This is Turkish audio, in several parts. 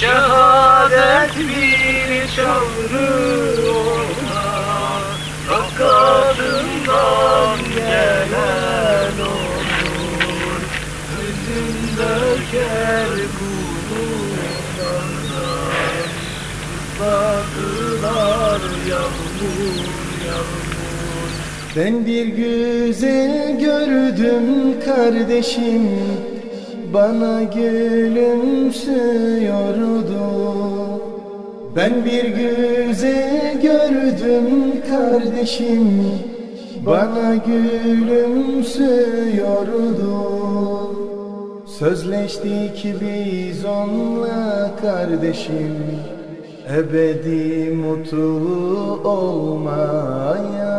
Şehadet bir çağrı ona Hakikatından gelen olur. Hüzün döker bulutlardan Isladılar yağmur yağmur. Ben bir güzel gördüm kardeşim. Bana gülümsüyordu Ben bir güzel gördüm kardeşim. Bana gülümsüyordu. Sözleştik biz onunla kardeşim. Ebedi mutlu olmaya.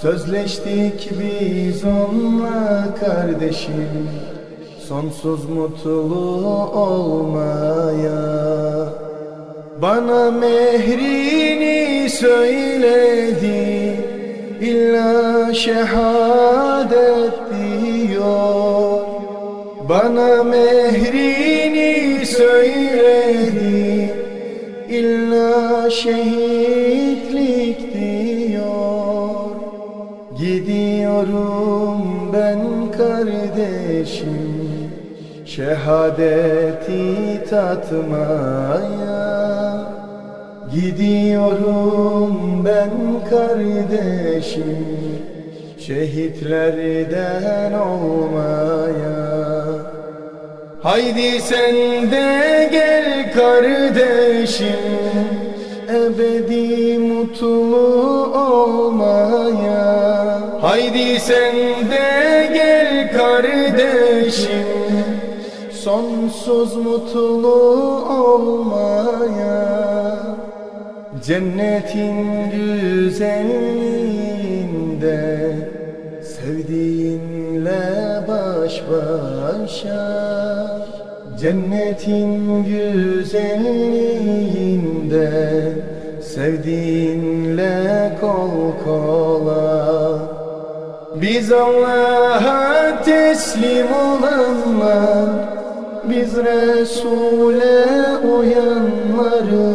Sözleştik biz onunla kardeşim. Sonsuz mutlu olmaya Bana mehrini söyledi İlla şehadet diyor. Bana mehrini söyledi İlla şehitlik diyor. Gidiyorum ben kardeşim Şehadeti tatmaya. Gidiyorum ben kardeşim Şehitlerden olmaya. Haydi sen de gel kardeşim Ebedi mutlu olmaya. Haydi sen de gel kardeşim Sonsuz mutlu olmaya Cennetin güzelliğinde Sevdiğinle baş başa Cennetin güzelliğinde Sevdiğinle kol kola. Biz Allah'a teslim olanlar Biz Resul'e uyanlarız.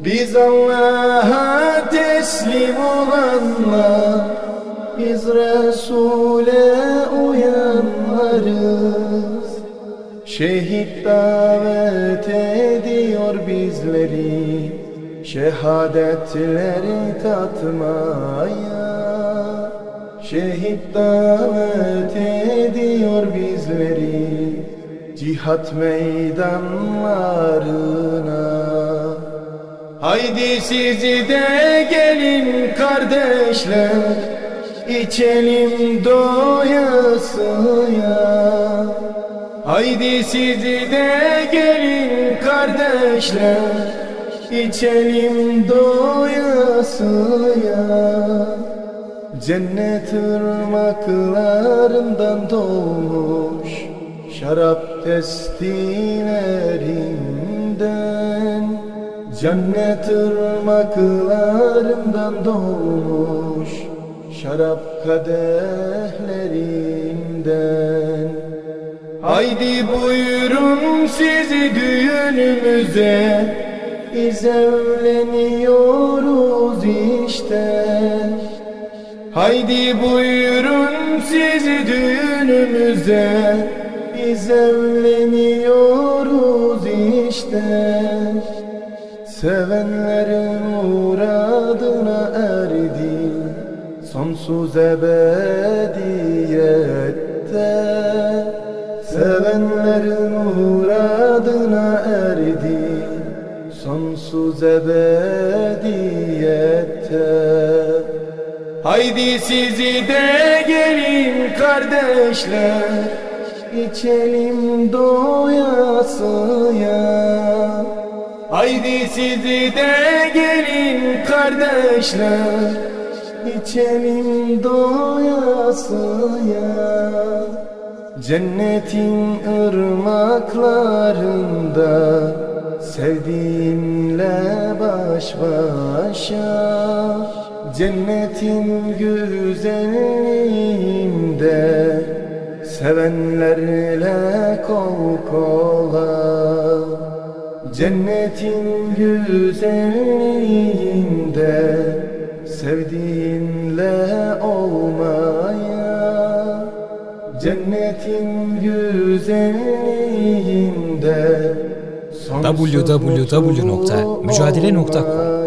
Biz Allah'a teslim olanlar. Biz Resul'e uyanlarız. Şehit davet ediyor bizleri. Şehadetleri tatmaya. Şehit davet ediyor bizleri Cihat meydanlarına. Haydi sizi de gelin kardeşler İçelim doyasıya. Haydi sizi de gelin kardeşler İçelim doyasıya. Cennet ırmaklarından doğmuş Şarap testilerinden Cennet ırmaklarından doğmuş Şarap kadehlerinden Haydi buyurun sizi düğünümüze Biz evleniyoruz işte. Haydi buyurun sizi düğünümüze Biz işte. Sevenlerin muradına erdi Sonsuz ebediyette. Sevenlerin muradına erdi Sonsuz ebediyette. Haydi sizi de gelin kardeşler İçelim doyasıya. Haydi sizi de gelin kardeşler. İçelim doyasıya. Cennetin ırmaklarında Sevdiğinle baş başa. Cennetin güzelliğinde Sevenlerle kol kola Cennetin güzelliğinde Sevdiğinle olmaya. Cennetin güzelliğinde www.mücadele.com